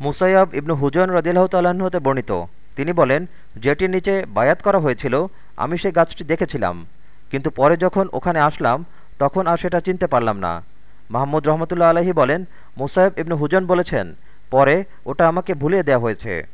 মুসাইয়াব ইবনু হুজন রদিল্লাহ হতে বর্ণিত। তিনি বলেন, যেটির নিচে বায়াত করা হয়েছিল, আমি সেই গাছটি দেখেছিলাম। কিন্তু পরে যখন ওখানে আসলাম, তখন আর সেটা চিনতে পারলাম না। মাহমুদ রহমতুল্লাহ আলহি বলেন মুসাইব ইবনু হুজন বলেছেন, পরে ওটা আমাকে ভুলিয়ে দেওয়া হয়েছে।